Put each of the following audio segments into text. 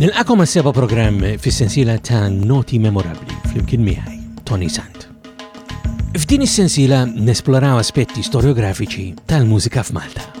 Nilqakom għas-seba programm fis-sensiela ta' Noti Memorabli flimkien miegħi Tony Sant. F'din is-sensiela nesploraw aspetti storiografiċi tal-mużika f'Malta.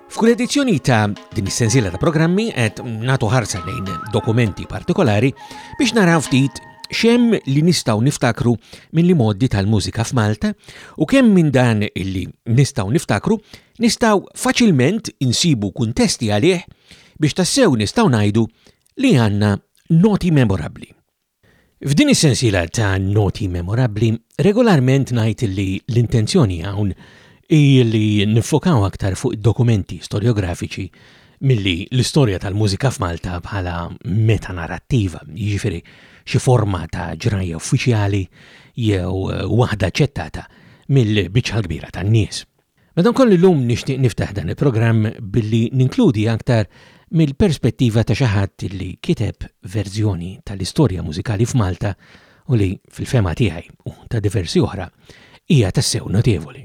F'kull edizzjoni ta' din is-sensiela ta' programmi qed nagħtu ħarsa lejn dokumenti partikolari biex naraw ftit xem li nistaw niftakru minn li moddi tal-mużika f'Malta u kemm minn dan illi nistaw niftakru nistaw faċilment insibu kuntesti għalih biex tassew nistaw najdu li għanna noti memorabli. F'din is-sensiela ta' noti memorabbli, regolarment ngħid li l-intenzjoni hawn hi li niffokaw aktar fuq id-dokumenti storjografiċi milli l-istorja tal-mużika f'Malta bħala metanarrattiva, jiġifieri xi forma ta' ġrajja uffiċjali jew waħda aċċettata mill-biċċa l-kbira tan-nies. Madankollu llum nixtieq niftaħ dan il-programm billi ninkludi aktar mill-perspettiva ta' xi ħadd li kiteb verżjoni tal-istorja mużikali f'Malta u li, fil-fehma tiegħi u ta' diversi oħra, hija tassew notevoli.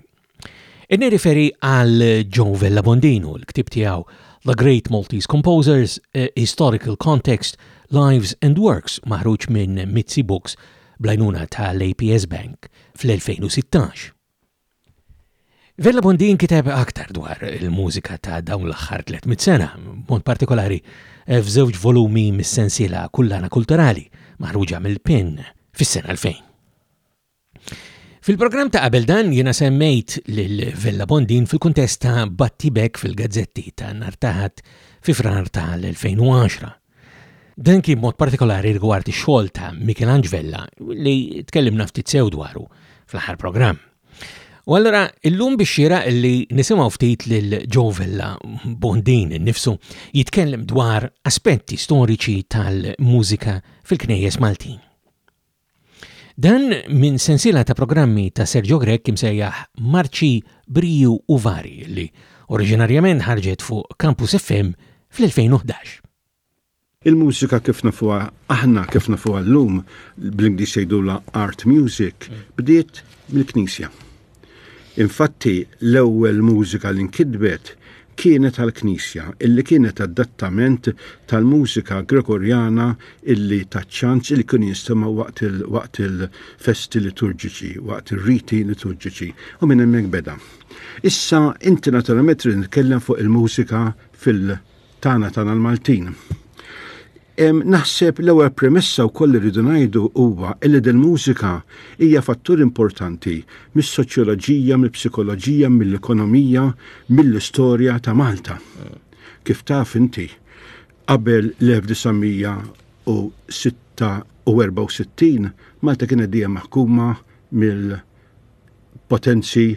Qed nirriferi għal Joe Vella Bondinu, l-ktieb tiegħu The Great Maltese Composers, A Historical Context, Lives and Works maħruġ minn Mizzi Books bl-għajnuna tal-APS Bank fl-2016. Vella Bondin kiteb aktar dwar il-mużika ta' dawn l-aħħar 300 sena, mod partikolari eh, f'żewġ volumi mis-sensiela Kullana Kulturali, maħruġa mill-PIN fis-sena 2000. Fil-programm ta' qabel dan jiena semmejt lil Vella Bondin fil-kuntest ta' Batti Bek fil-gazzetti ta' Nartaħat fi frar ta' l-2010. Dan kien mod partikolari rigward ix-xogħol ta' Michelange Vella li tkellimna ftit sew dwaru fl-aħħar programm. U allura illum biex xira li nisimgħu ftit lil Joe Vella Bondin innifsu jitkellem dwar aspetti storiċi tal-mużika fil-knejjes Maltin. Dan minn sensiela ta' programmi ta' Sergio Grech imsejjaħ Marċi, Briju u Vari li oriġinarjament ħarġet fuq Campus FM fl-2011. Il-mużika kif nafuha aħna kif nafuha llum, bl-Ingliż jgħidulha art music, bdiet mill-Knisja. Infatti, l-ewwel mużika li nkitbet kienet għall-knisja, illi kienet adattament tal-mużika Gregorjana illi tat ċans illi kienu jinstemgħu waqt il, waqt il, festi liturġiċi, waqt ir-riti liturġiċi. U minn hemmhekk beda. Issa, inti naturalment trid nitkellem fuq il-mużika fil, Tana tana l-Maltin. Naħseb l-ewwel premessa wkoll irridu ngħidu huwa li din mużika hija fattur importanti mis-soċjoloġija, mill-psikoloġija, mill-ekonomija, mill-istorja ta' Malta. Kif taf inti, qabel l-1964 Malta kienet dejjem maħkuma mill potenzi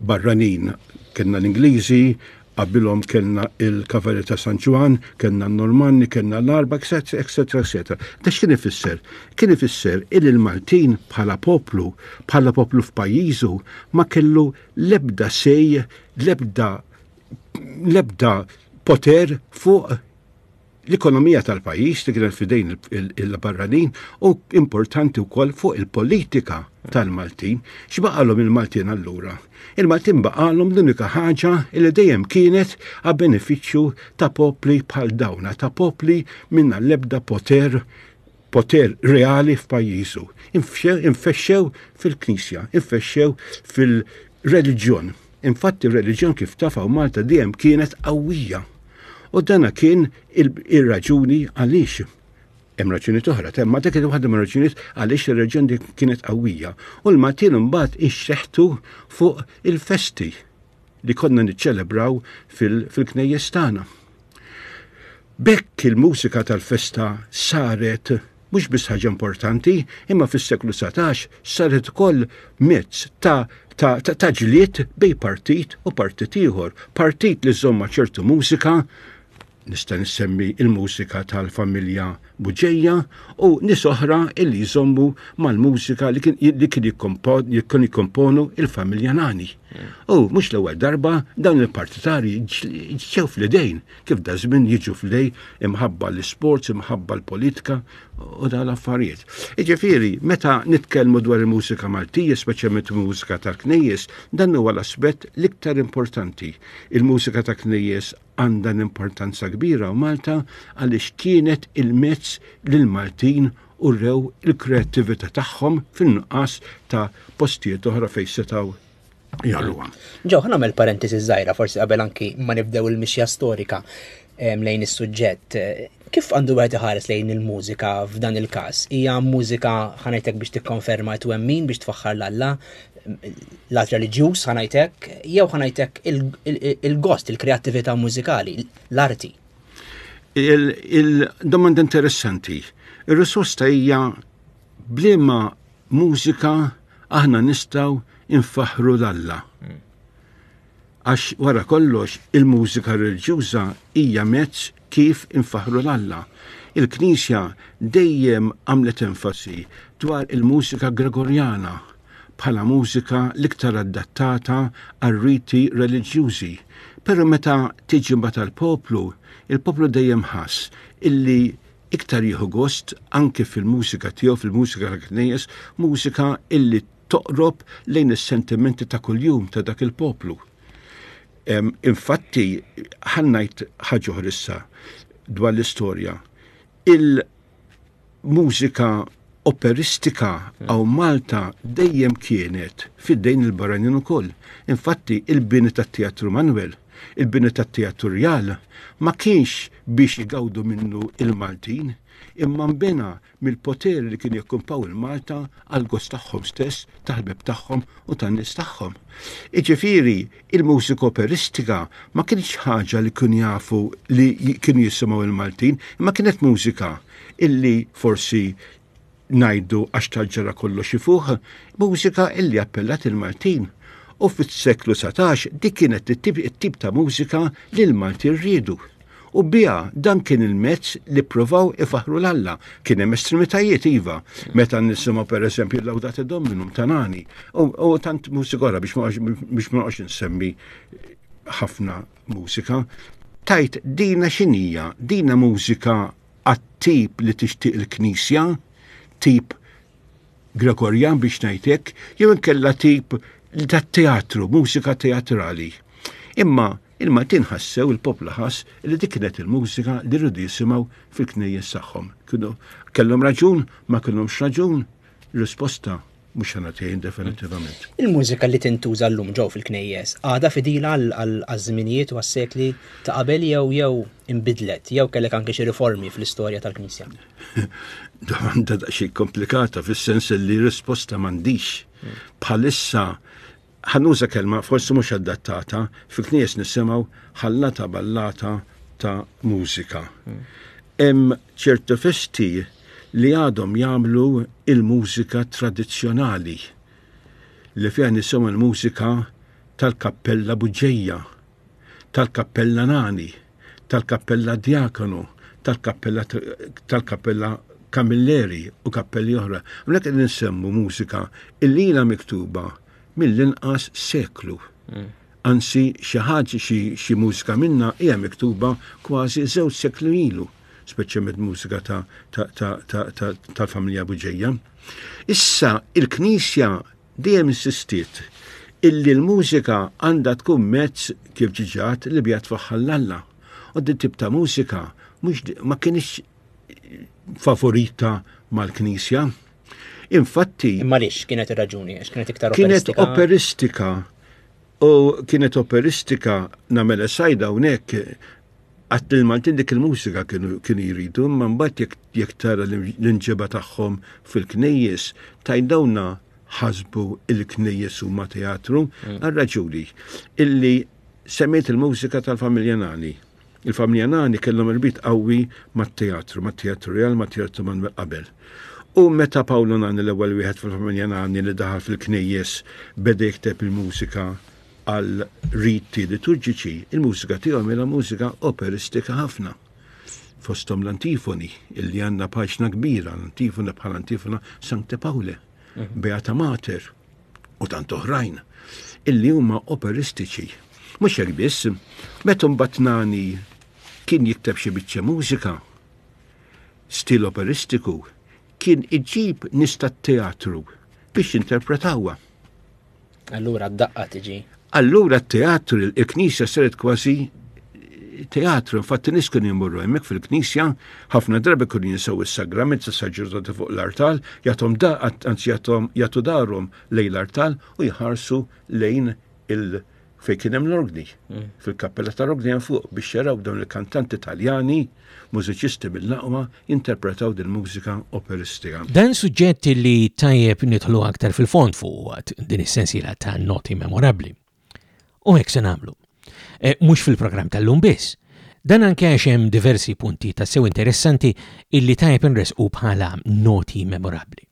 barranin. Kenna l-Ingliżi, qabilhom kellna il-Kavalli ta' San Ġwan, kellna n-Normanni, kellna l-Arba, etc. etc. Da x'kien ifisser? Kien ifisser il l-Maltin bħala poplu, bħala poplu f'pajjiżu, ma kellu l-ebda sej, l-ebda l-ebda poter fuq l-ekonomija tal-pajis li kienet fidejn il-barranin u importanti u koll fuq il-politika tal-Maltin. Xbaqalom il-Maltin allura? Il-Maltin baqalom l-unika ħaġa li dejjem kienet a beneficju ta' popli bħal dawna, ta' popli minna lebda poter poter reali f'pajjiżu. Infexxew fil-knisja, infexxew fil-reliġjon. Infatti r-reliġjon kif tafaw Malta dejjem kienet qawwija. U dana kien ir-raġuni għaliex hemm raġuni toħra, temma dak kien waħda mir-raġunijiet għaliex ir-reġjun kienet qawwija. U l-Maltin imbagħad inxeħtu fuq il-festi li konna niċċelebraw fil-knejjes tagħna. B'hekk il-mużika tal-festa saret mhux biss ħaġa importanti, imma fis-seklu 19 saret ukoll mezz ta' ta' ta' ġlied bej partit u partit ieħor. Partit li żomma ċertu mużika, nista' nissemmi il-mużika tal-familja Buġeja u nies oħra illi jżommu mal-mużika li kien li kien jikkompon- li kien jikkomponu il-familja Nani. U mhux l-ewwel darba dawn il-partitari ġ- ġew fl-idejn kif da żmien jiġu fl-idej imħabba l-isports, imħabba l-politika u dawn l-affarijiet. Jiġifieri meta nitkellmu dwar il-mużika Maltija, speċjalment il-mużika tal-knejjes, dan huwa l-aspett l-iktar importanti. Il-mużika tal-knejjes għandha l-importanza kbira u Malta għaliex kienet il-mezz li l-Maltin u rew il-kreattività tagħhom fin-nuqqas ta' postijiet oħra fejn setgħu jgħalluha. Ġew ħana mill parentesi żgħira forsi qabel anki ma nibdew il-mixja storika lejn is-suġġett. Kif għandu wieħed iħares lejn il-mużika f'dan il-każ? Hija mużika ħa ngħid hekk biex tikkonferma t-twemmin biex tfaħħar l Alla, l-att reliġjuż ħa ngħid hekk, jew ħa ngħid hekk il-gost, il-kreattività mużikali, l-arti? Il-domanda interessanti. Ir-risposta hija bliema mużika aħna nistgħu infaħħru l Alla. Hmm. Għax wara kollox, il-mużika reliġjuża hija mezz kif infaħħru 'l Alla. Il-Knisja dejjem għamlet enfasi dwar il-mużika Gregorjana bħala mużika l-iktar adattata għar-riti reliġjużi. Però meta tiġi mbagħad għall-poplu, il-poplu dejjem ħass illi iktar jieħu gost anke fil-mużika tiegħu, fil-mużika tal-knejjes, mużika illi toqrob lejn is-sentimenti ta' kuljum ta' dak il-poplu. Infatti, ħannajt ħagħuħ issa dwar l-istorja. Il-mużika operistika għaw Malta dejjem kienet fid-dejn il-barranin u koll. Infatti, il-bini ta' teatru Manuel, il-bini ta' teatru Rjal, ma kienx biex igawdu minnu il-Maltin, imma mbena mill-poteri li kienu jokkumpaw il-Malta għall-gost tagħhom stess, tal-ħbieb tagħhom u tan-nies tagħhom. Iġifieri, il-mużika operistika ma kienx ħaġa li kienu jafu li kienu jisimgħu il-Maltin, imma kienet mużika illi forsi ngħidu għax tal-ġara kollox ifuħ, mużika illi appellat il-Maltin. U fis-seklu 19 dik kienet it-tip ta' mużika li l-Maltin rridu. U biha dan kien il-mezz li provaw ifaħru l-Alla. Kien hemm estremitajiet iva, meta nisimgħu pereżempju l-Laudate Dominum ta' nani. U tant musikora biex ma noqgħodx insemmi ħafna mużika. Tajt dina xinija, dina mużika għat-tip li tixtieq il-Knisja, tip Gregorjan biex ngħidlek, jew inkella tip li tat-teatru, mużika teatrali. Imma Il-Maltin ħassew, il-poplu ħass li dik kienet il-mużika li rridu jisimgħu fil-knejjes tagħhom. Kienu kellhom raġun, ma kellhomx raġun, risposta mhux ħana tgħin definitivament. Il-mużika li tintuża llum ġew fil-knejjes għadha fidila għaż-żminijiet u għas-sekli ta' qabel jew jew inbidlet jew kellek anke xi riformi fl-istorja tal-Knisja. Domanda ta' xi komplikata fis-sens li risposta m'għandix. Bħalissa Ħa nuża kelma forsi mhux adattata, fil-knies nisimgħu ħallata ballata ta' mużika. Hmm. Hemm ċertu festi li għadhom jagħmlu il-mużika tradizzjonali li fiha nisimgħu l-mużika tal-kappella buġġejja, tal-kappella nani. tal-Kappella Djakonu, tal-Kappella tal-Kappella Kamilleri u kappelli oħra. Hawnhekk qed insemmu mużika illi ilha miktuba mill-inqas seklu. Mm. Anzi xi ħaġa xi mużika minna hija miktuba kważi żewġ seklu ilu, speċjalment mużika tal-familja Buġejja. Issa il-Knisja Dejjem insistiet illi l-mużika għandha tkun mezz kif ġiġat li bija tfaħħal l-Alla. U din tip ta' mużika mhux ma kienx favorita mal-Knisja. Infatti. Imma lix kienet ir-raġuni, għax kienet iktar operistika. Kienet operistika U kienet operistika namela sajda hawnhekk għat l-Maltin dik il-mużika kienu jridu, imma mbagħad jekk tara l-inġiba tagħhom fil-knejjes, tajdawna ħasbu il-knejjes huma teatru, mm. għal raġuni illi semmejt il-mużika tal-familja nani. Il-familja Nani kellhom irbit qawwi mat-teatru, mat-Teatru Real, mat-Teatru Manuel qabel. U meta Pawlu Nani l-ewwel wieħed fil-familja Nani li daħal fil-knejjes beda jikteb il-mużika għal riti liturġiċi, il-mużika tiegħu għamilha mużika operistika ħafna. Fosthom l-antifoni, illi għandna paġna kbira, l-antifona bħal antifona Sankte Pawle, mhm. Beata Mater, u tant oħrajn illi huma operistiċi. Mhux hekk biss, meta mbagħad nani kien jikteb xi biċċa mużika, stil operistiku, kien iġib nista t-teatru biex jinterpretawha. Allura d-daqqa tiġi. Allura t-teatru, il-knisja saret kważi teatru, infatti nis kienu jmorru hemmhekk fil-knisja, ħafna drabi kienu jinsaw is-sagrament sa saġġordati fuq l-artal, jagħthom da, anzi jagħthom jagħtu darhom lejn l-artal u jħarsu lejn il fejn kien hemm l-orgni, mm. fil-kappella tal-orgni hemm fuq biex jaraw dawn il-kantanti Taljani Mużiċisti mill-aqwa jinterpretaw dil-mużika operistika. Dan suġġett li tajjeb nidħlu aktar fil-fond fuq waqt din is-sensiela ta' noti memorabbli. U hekk se nagħmlu. E, Mhux fil-programm tal-lum biss. Dan anke għax hemm diversi punti ta' sew interessanti illi tajjeb nresqu bħala noti memorabbli.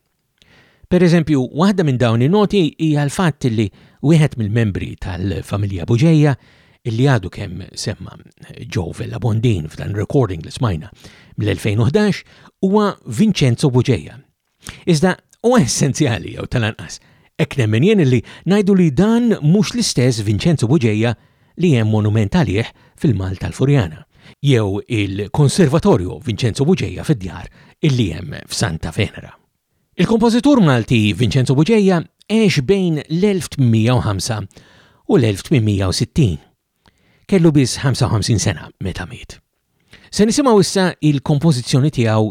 Pereżempju, waħda minn dawn in-noti hija l-fatt li wieħed mill-membri tal-familja Buġeja illi għadu kemm semma Joe Vella Bondin f'dan recording li smajna mill-2011 huwa Vincenzo Buġeja. Iżda huwa essenzjali jew tal-anqas hekk nemmen jien li ngħidu li dan mhux l-istess Vincenzo Buġeja li hemm monument għalih fil-Mall tal-Furjana, jew il-Konservatorju Vinċenzo Buġeja fid-djar li hemm f'Santa Venera. Il-kompożitur Malti Vinċenzo Buġeja għex bejn l-1805 u l-1860. Kellu biss 55 sena meta miet. Se nisimgħu issa il-kompożizzjoni tiegħu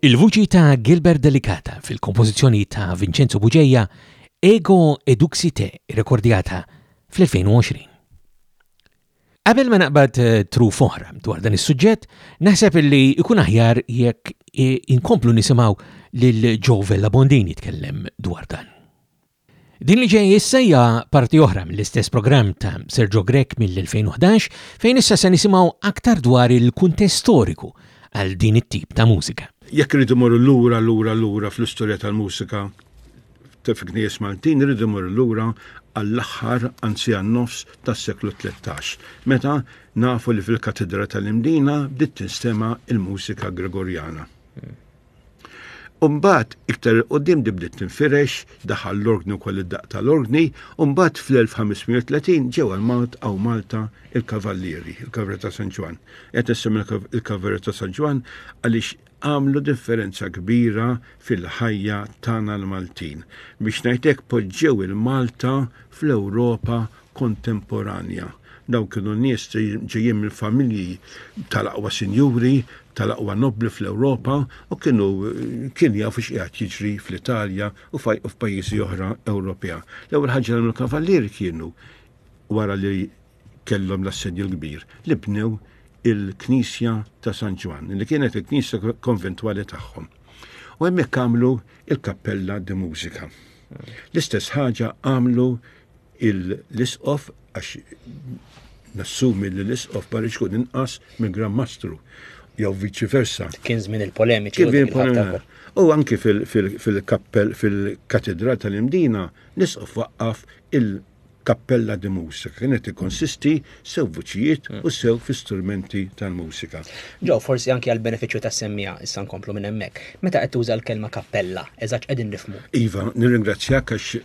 Il-vuċi ta' Gilbert Delicata fil-kompożizzjoni ta' Vincenzo Bugeja Ego eduxi te rrekordjata fl-2020. Qabel ma naqbad eh, truf oħra dwar dan is-suġġett, naħseb li jkun aħjar jekk eh, inkomplu nisimgħu lil Joe Vella Bondini jitkellem dwar dan. Din li ġej issa hija parti oħra mill-istess programm ta' Sergio Grech mill-2011 fejn issa se nisimgħu aktar dwar il-kuntest storiku għal din it-tip ta' mużika. Jekk irridu mmorru lura, lura, lura fl-istorja tal-mużika fil-Knisjes Maltin, irridu mmorru lura għall-aħħar, anzi għan-nofs, tas-seklu tlettax, meta nafu li fil-Katidra tal-Imdina bdiet tinstema' l-mużika Gregorjana. Umbat, iktar il-qoddim dibdiet tinfirex, daħal l-orgni u koll id-daq tal-orgni, umbat fl-1530 ġew għal Malta għaw Malta il-Kavallieri, il-Kavriera ta' San Ġwann. Qed nissemmi il-Kavriera ta' San Ġwann għaliex għamlu differenza kbira fil-ħajja tagħna l-Maltin. Biex ngħidlek poġġew il-Malta fl-Ewropa kontemporanja. Dawn kienu nies ġejjin mill-familji tal-aqwa sinjuri, tal-aqwa nobbli fl-Ewropa u kienu kien jafu x'qiegħed jiġri fl-Italja u f'pajjiżi oħra Ewropea. L-ewwel ħaġa li għamlu kavallieri kienu wara li kellhom l-assedju l-kbir li bnew il-Knisja ta' San Ġwann, li kienet il-Knisja konventwali tagħhom. U hemmhekk għamlu il-Kappella de Mużika. L-istess ħaġa għamlu l-Isqof, għax nassumi li l-Isqof ma rridx ikun inqas mill-Gran Mastru, jew viċi versa. Kien żmien il-polemiċi. Kien żmien polemiċi. U anki fil-kappell, fil-katedral tal-Imdina, l-Isqof waqqaf il- kappella di musika kienet ikkonsisti sew vuċijiet mm. u sew fi strumenti tal-musika. Ġo, forsi anki għal beneficju ta' semmija, issa nkomplu minn hemmhekk. Meta qed tuża l-kelma kappella, eżatt qegħdin nifmu. Iva, nirringrazzjak għax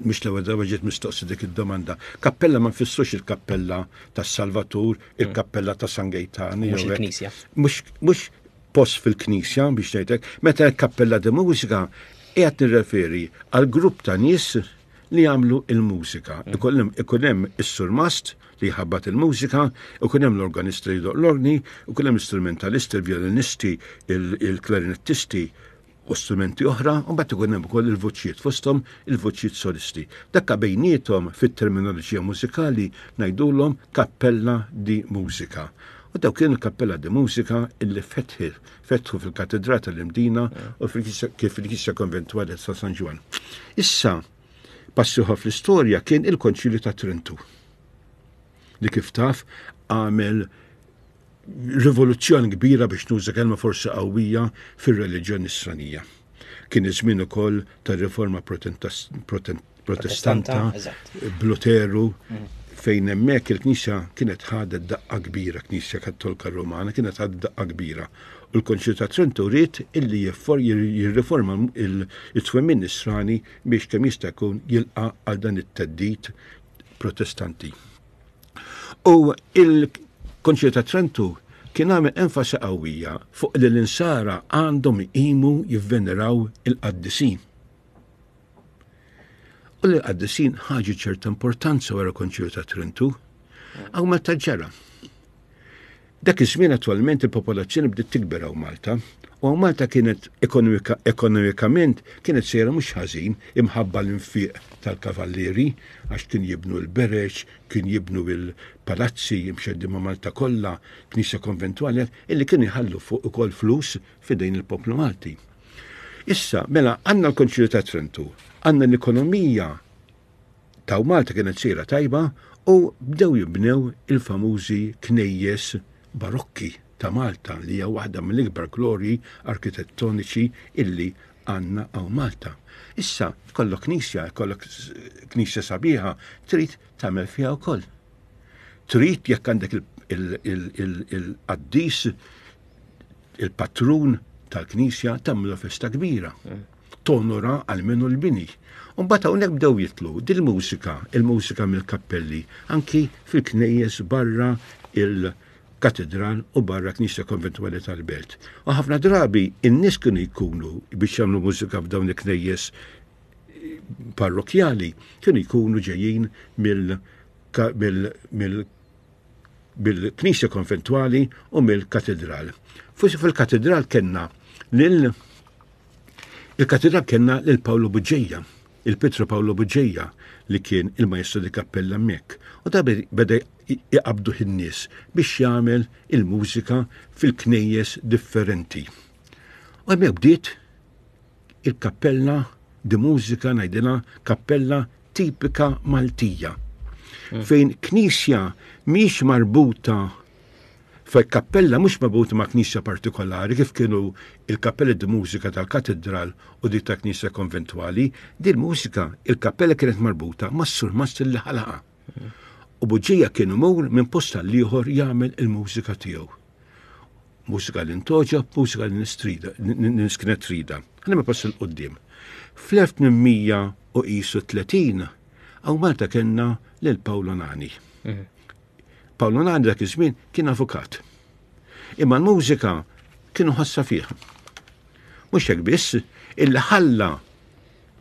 Mhix l-ewwel darba ġiet mistoqsi dik id-domanda. Kappella ma nfissrux il-kappella tas-Salvatur, mm. il-kappella ta' San Gejtan. Mhux il-knisja. Mhux post fil-knisja biex ngħidlek, meta l-kappella de mużika qiegħed nirreferi għal grupp ta' nies li jagħmlu il-mużika. Mm. Ikun hemm is-surmast li jħabbat il-mużika, ikun hemm l-organist li jdoq l-orni, ikun hemm l-istrumentalisti, il-vjolinisti, il-klarinettisti, u strumenti oħra, u mbagħad ikun hemm ukoll il-vuċijiet fosthom il-vuċijiet solisti. Dakka bejniethom fit-terminoloġija mużikali ngħidulhom Cappella di Musica. U dawk kienu l-Cappella di Musica illi fetħi fetħu fil-Katedral tal-Imdina u kif fil-Knisja Konventwali ta' San Ġwan. Issa, pass ieħor fl-istorja kien il-Konċilju ta' Trentu li kif taf għamel rivoluzzjoni kbira biex nuża kelma forsi qawwija fir-reliġjon nisranija. Kien iż-żmien ukoll tar-riforma protestanta b'Luteru mm. fejn hemmhekk il-Knisja kienet ħadet daqqa kbira, Knisja Kattolka Romana kienet ħadet daqqa kbira. U l-Konċil ta' Trento rrit illi jirriforma il-twemmin nisrani biex kemm jista' jkun jilqa' għal dan it-teddit protestanti. U il-Konċil ta' Trentu kien għamel enfasi qawwija fuq li l-insara għandhom iqimu jivveneraw il-qaddisin. U li l-qaddisin ħaġi ċerta importanza wara Konċil ta' Trentu, għaw ma ta' ġara. Dak iż-żmien attwalment il-popolazzjoni bdiet tikber hawn Malta, u hawn Malta kienet ekonomikament kienet sejra mhux ħażin imħabba l-infiq tal-kavallieri għax kien jibnu l-bereġ, kien jibnu l-palazzi imxeddin ma' Malta kollha, knisja konventwali, illi kienu jħallu fuq ukoll flus f'idejn il-poplu Malti. Issa, mela, għandna l-Konċilju ta' Trentu, għandna l-ekonomija taw Malta kienet sejra tajba u bdew jibnew il-famużi knejjes Barokki ta' Malta li hija waħda mill-ikbar glorji arkitettoniċi illi għandna hawn Malta. Issa jkollok knisja, jkollok knisja sabiħa, trid tagħmel fiha wkoll. Trid jekk għandek il-qaddis il-patrun tal-knisja tagħmlu festa kbira. Mm. tonora għal minnu l-bini. Umbat hawnhekk bdew jitlu dil-mużika, il-mużika mill-kappelli, anki fil-knejjes barra il-katedral u barra knisja konventwali tal-belt. U ħafna drabi in-nies kienu jkunu biex jagħmlu mużika f'dawn il-knejjes parrokjali kienu jkunu ġejjin mill-knisja konventwali u mill-katedral. Fusi fil-katedral kellna lil Il-katidra kellna lil Pawlu Buġġejja, il-Pietru Pawlu Buġġejja li kien il-Maestro di Kappella hemmhekk, u ta' beda jqabdu in-nies biex jagħmel il-mużika fil-knejjes differenti. U hemmhekk bdiet il-kappella di mużika ngħidilha kappella tipika Maltija. Mm. Fejn knisja mhix marbuta F'kappella mhux marbuta ma' knisja partikolari kif kienu l-kappelli di mużika tal-katidral u dik tal-knisja konventwali, din mużika, il-kappella kienet marbuta mas-surmast li ħalaqha. U Buġġija kien imur minn post għall-ieħor jagħmel il-mużika tiegħu. Mużika li ntogħġob, mużika li nistrida, nies kienet trida. Ħanimel pass 'il quddiem. Fl-1830 hawn Malta kellna lil Pawlo Nani. Pawlu Nani dak iż-żmien kien avukat. Imma l-mużika kienu ħassa fih. Mhux hekk biss, illi ħalla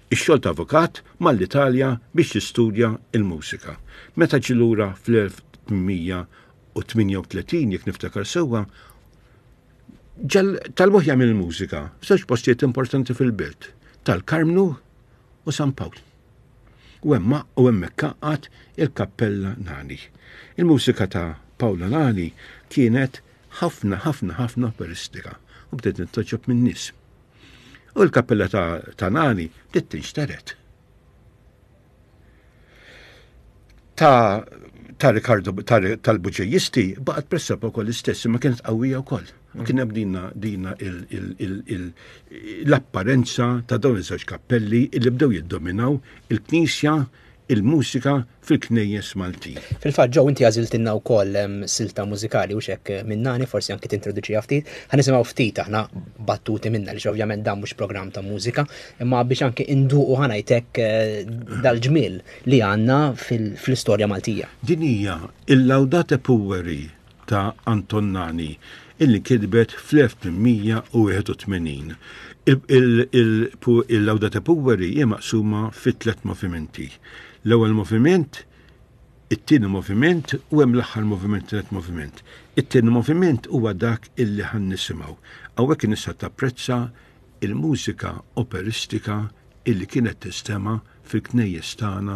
ix-xogħol ta' avukat mal-Italja biex jistudja il-mużika. Meta ġilura fl-1838 jekk niftakar sewwa, ġal tal-muħ jagħmel mużika f'żewġ postijiet importanti fil-belt tal-Karmnu u San Pawl. U hemma u hemmhekk qaqqat il-Kappella Nani. Il-mużika ta' Pawla Nani kienet ħafna ħafna ħafna operistika u bdiet nittoġob min-nies. U l-kappella ta', ta Nani bdiet tinxteret. Ta' ta' Ricardo tal-Buġejisti baqgħet pressab ukoll l-istess ma kienet qawwija wkoll. U kien hemm dinna dinna l-apparenza ta' dawn iż-żewġ kappelli li bdew jiddominaw il-knisja il-mużika fil-knejjes Malti. Fil-fatt ġew inti għażiltilna wkoll ehm, silta mużikali u xek eh, minnani forsi anki tintroduċiha ftit. Ħa nisimgħu ftit aħna battuti minna li ovvjament dan mhux programm ta' mużika, imma biex anki induqu ħanajtek eh, dal-ġmiel li għandna fl-istorja Maltija. Din hija il-Laudate Pueri ta' Anton Nani illi kitbet fl-1881. Il-Laudate Pueri hija maqsuma fi tliet movimenti. L-ewwel moviment, it-tieni moviment u hemm l-aħħar moviment tliet moviment. It-tieni moviment huwa dak illi ħan nisimgħu. Hawnhekk nista' tapprezza il-mużika operistika illi kienet tinstema' fil-knejjes tagħna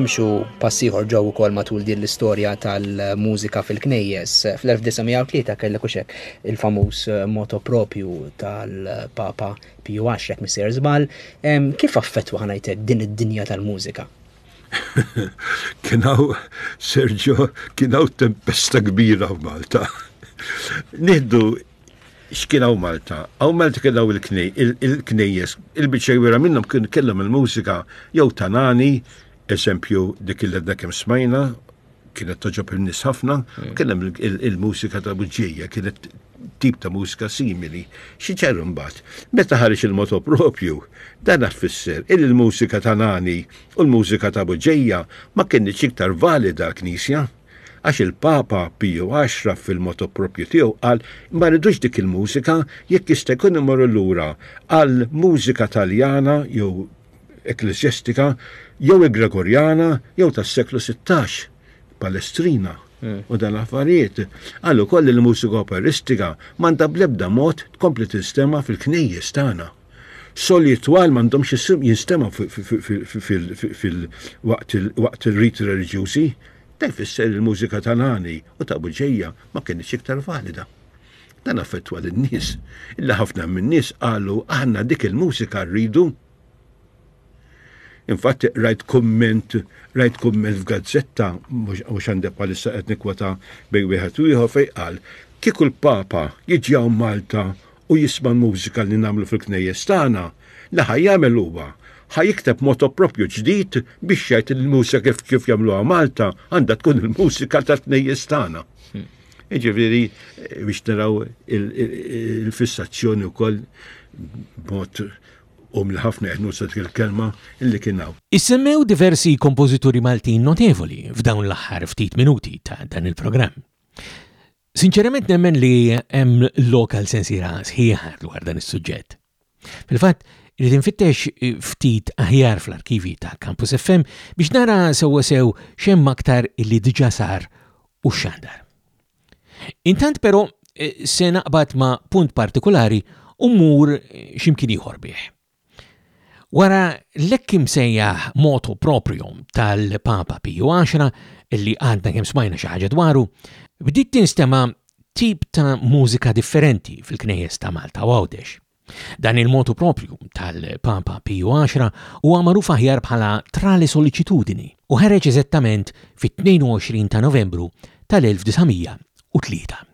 nimxu passiħor ġew ukoll matul din l-istorja tal-mużika fil-knejjes. Fl-1903 kellek uxek il-famuż eh, moto propju tal-Papa Piju Għaxrek Mr. Zbal. Kif affettwa ħanajtek din id-dinja tal-mużika? Kienaw, Sergio, kienaw tempesta kbira f'Malta. Nihdu x'kienaw Malta. Għaw Malta kienaw il-knejjes, il-bicċa kbira minnhom kien kellhom il-mużika jew tanani, eżempju dik il-ledna kemm smajna, kienet toġob il-nis ħafna, mm. kien hemm il-mużika ta' buġġija, kienet tip ta' mużika simili. Xi ġar imbagħad, meta ħareġ il-moto propju, dan fisser il l-mużika ta' nani u l-mużika ta' buġġija ma kienx iktar valida l-Knisja għax il-Papa Piju 10 fil-moto propju tiegħu qal ma ridux dik il-mużika jekk jista' jkun imorru lura għal mużika Taljana jew ekkleżjastika jew egregorjana jew tas-seklu 16 Palestrina u dan affarijiet. Għal ukoll li l-mużika operistika m'għandha bl-ebda mod tkompli tinstema' fil-knejjes tagħna. Soli twal m'għandhomx jinstema' waqt ir-riti reliġjużi. Dan jfisser li l-mużika ta' Nani u ta' Buġeja ma kinitx iktar valida. Dan affettwa lin-nies, illa ħafna min-nies qalu aħna dik il-mużika rridu. Infatti rajt kumment, rajt kumment f'gazzetta, mhux għandek bħalissa qed nikwota bej wieħed u ieħor fejn qal, kieku l-Papa jiġi hawn Malta u jisma' l-mużika li nagħmlu fil-knejjes tagħna, li ħa jagħmel huwa, ħa jikteb moto propju ġdid biex jgħid il-mużika kif kif jagħmluha Malta għandha tkun il-mużika tal-knejjes tagħna. Hmm. Ġifieri biex naraw il-fissazzjoni wkoll b'mod u minn ħafna qed nuża dik il-kelma illi kien hawn. Issemmew diversi kompożituri Maltin notevoli f'dawn l-aħħar ftit minuti ta' dan il-programm. Sinċerament nemmen li hemm lokal sensiera sħiħa dwar dan is-suġġett. Fil-fatt, rrid infittex ftit aħjar fl-arkivji ta' Campus FM biex nara sewwa sew x'hemm aktar illi diġà sar u x'xandar. Intant però eh, se naqbad ma' punt partikulari u mmur x'imkien ieħor bih. Wara l-hekk imsejjaħ motu proprio tal-Papa Piju 10 li għadna kemm smajna xi ħaġa dwaru, bdiet tinstema' tip ta' mużika differenti fil-knejjes ta' Malta u Għawdex. Dan il-motu propju tal-Papa Piju 10 huwa magħruf aħjar bħala Trale Sollicitudini u ħareġ eżattament fit-22 ta' Novembru tal-1903.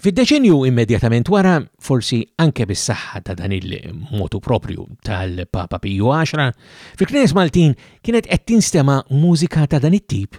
Fid-deċenju immedjatament wara, forsi anke bis-saħħa ta' dan il-motu propju tal-Papa Piju 10, fil-knejjes Maltin kienet qed tinstema' mużika ta' dan it-tip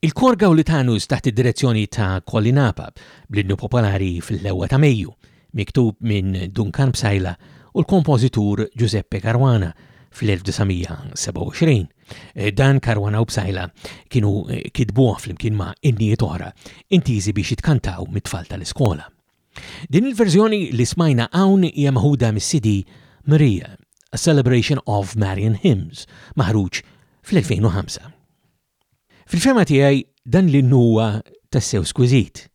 Il-Kor Gaulitanus taħt id-direzzjoni ta' Colin Apa, bl-innu popolari Fl-Ewwa ta' Mejju, miktub minn Duncan Psaila u l-kompożitur Giuseppe Caruana fl-1927. Dan Caruana u Psaila kienu kitbuh flimkien ma' innijiet oħra intiżi biex jitkantaw mit-tfal tal-iskola. Din il-verżjoni li smajna hawn hija meħuda mis-CD Maria, A Celebration of Marian Hymns, maħruġ fl-2005. Fil-fehma tiegħi dan l-innu huwa tassew skwiżit.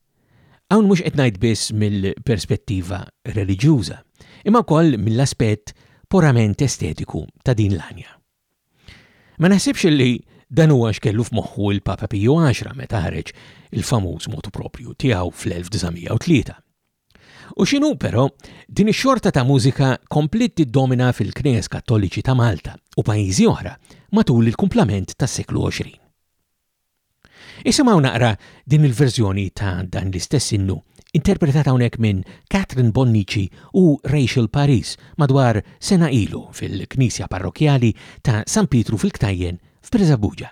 Hawn mhux qed ngħid biss mill-perspettiva reliġjuża, imma wkoll mill-aspett purament estetiku ta' din l-għanja. Ma naħsibx li dan huwa x'kellu f'moħħu l-Papa Piju Għaxra meta ħareġ il-famuż motu proprju tiegħu fl-1903. U x'inhu però, din ix-xorta ta' mużika kompliet tiddomina fil-knejjes Kattoliċi ta' Malta u pajjiżi oħra matul il-kumplament tas-seklu 20. Isimgħu naqra din il-verżjoni ta' dan l-istess innu interpretata hawnhekk minn Catherine Bonnici u Rachel Paris madwar sena ilu fil-Knisja Parrokkjali ta' San Pietru fil-Ktajjen f'Breżabuġa.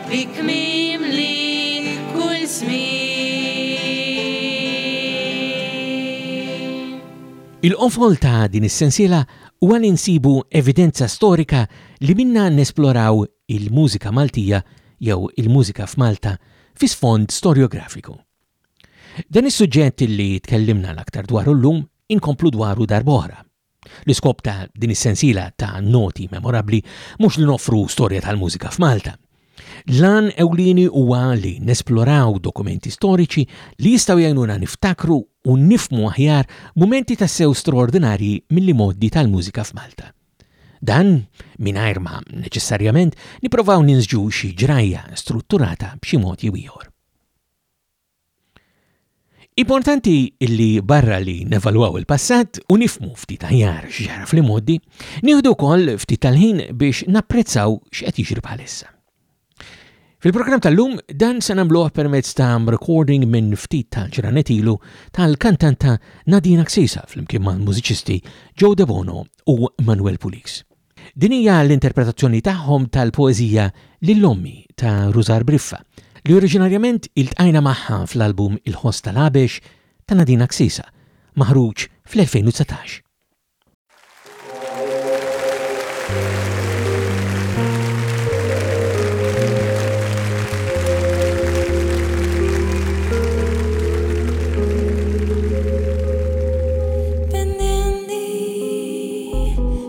Bi kmiem li kull żmien. Il-qofol ta' din is-sensiela huwa li nsibu evidenza storika li minnha nesploraw il-mużika Maltija jew il-mużika f'Malta fi sfond storjografiku. Dan is-suġġett li tkellimna l-aktar dwaru llum inkomplu dwaru darb'oħra. L-iskop ta' din is-sensiela ta' noti memorabbli mhux li noffru storja tal-mużika f'Malta. L-għan ewlieni huwa li nesploraw dokumenti storiċi li jistgħu jgħinuna niftakru u nifmu aħjar mumenti tassew straordinarji mill-imgħoddi tal-mużika f'Malta. Dan mingħajr ma neċessarjament nipprovaw ninsġu xi ġrajja strutturata b'xi mod jew ieħor. Importanti li barra li nevalwaw il-passat u nifmu ftit aħjar x'ġara fl-imoddi, nieħdu wkoll ftit tal-ħin biex napprezzaw x'qed jiġri bħalissa. Fil-programm tal-lum dan se nagħmluh permezz ta' recording minn ftit tal-ġranet ilu tal-kantanta Nadina Ksisa flimkien mal-mużiċisti Joe Debono u Manuel Pulis. Din hija l-interpretazzjoni tagħhom tal-poeżija Lil Ommi ta' Rużar Briffa, li oriġinarjament iltqajna magħha fl-album Il-Ħoss tal-Għabex ta' Nadina Ksisa, maħruġ fl-2019.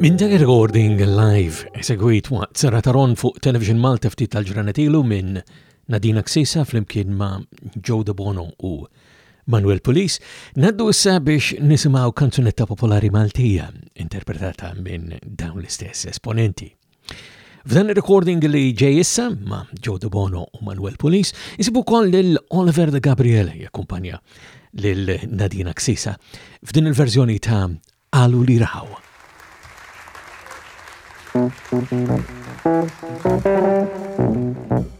Minn dan il-recording live esegwit waqt Sara Taron fuq Television Malta ftit tal-ġranetilu minn Nadina Ksisa flimkien ma' Joe De Bono u Manuel Pulis, naddu issa biex nisimaw kanzunetta popolari Maltija interpretata minn dawn l-istess esponenti. F'dan il-recording li ġej issa ma' Joe De Bono u Manuel Pulis, jisibu koll lil Oliver De Gabriel jakkumpanja lil Nadina Ksisa f'din il-verżjoni ta' Alu li raw. Thank you.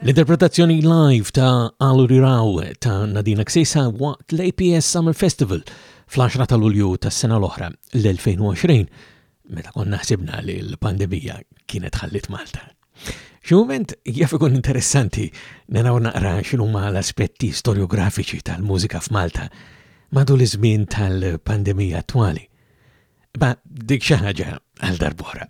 L-interpretazzjoni live ta' Alu Riraw ta' Nadina Ksisa waqt l-APS Summer Festival fl-10 ta' Lulju tas-sena l-oħra l-2020 meta konna ħsibna li l-pandemija kienet ħallit Malta. Xi mument jaf ikun interessanti naraw naqra x'inhuma l-aspetti storjografiċi tal-mużika f'Malta matul iż-żmien tal-pandemija attwali. Ba dik xi ħaġa għal darbora.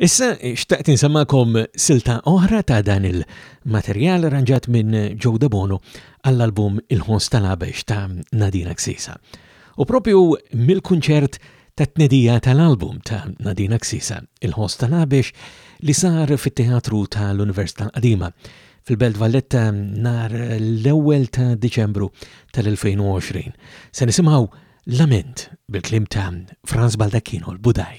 Issa xtaqt insamakom silta oħra ta' dan il-materjal ranġat minn Joe Dabono għall-album Il-ħons tal-abex ta' Nadina Ksisa. U propju mill-kunċert tat-tnedija tal-album ta' Nadina Ksisa, Il-Ħoss tal-Għabex, li sar fit-Teatru tal-Università l-Qadima fil-Belt Valletta nhar l-ewwel ta' Diċembru tal-2020. Se nisimgħu Lament bil-kliem ta' Franz Baldacchino l-Budaj.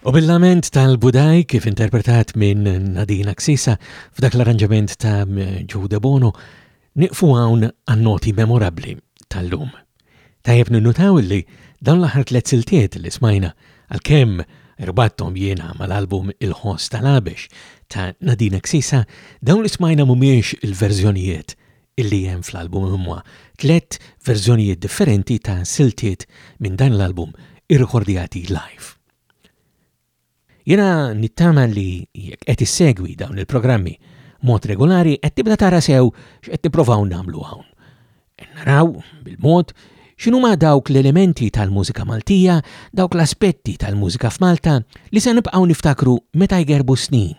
U bil-lament tal-Budaj kif interpretat minn Nadina Ksisa f'dak l-arranġament ta' Joe Debono, niqfu hawn għan-noti memorabbli tal-lum. Tajjeb ninnutaw li dawn l-aħħar tliet siltiet li smajna għalkemm rbattom jiena mal-album Il-Ħoss tal-Għabex ta' Nadina Ksisa, dawn li smajna mhumiex il-verżjonijiet illi hemm fl-album huma tliet verżjonijiet differenti ta' siltiet minn dan l-album irrekordjati live. Jiena nittama li jekk qed issegwi dawn il-programmi mod regulari qed tibda tara sew x'qed nipprovaw nagħmlu hawn. Qed naraw bil-mod x'inhuma dawk l-elementi tal-mużika Maltija, dawk l-aspetti tal-mużika f'Malta li se nibqgħu niftakru meta jgerbu s-snin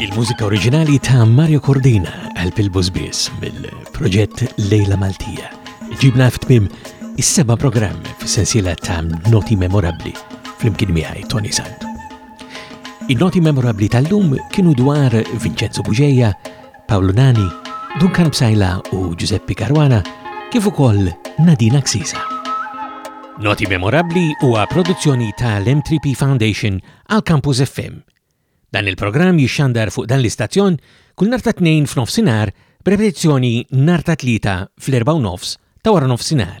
Il-mużika oriġinali ta' Mario Cordina għal Pilbus Biss mill-proġett Lejla Maltija. Ġibna f'tmim is-seba' programm fis-sensiela ta' noti memorabbli flimkien miegħi Tony Sant. In-noti memorabbli tal-lum kienu dwar Vincenzo Bugeja, Pawlu Nani, Duncan Psaila u Giuseppe Caruana, kif ukoll Nadina Ksisa. Noti Memorabbli huwa produzzjoni ta' l-M3P Foundation għal Campus FM. Dan il-programm jixxandar fuq dan l-istazzjon kull narta tnejn f'nofsinhar b'repetizzjoni narta tlieta fl-erba' nofs ta' wara nofsinhar.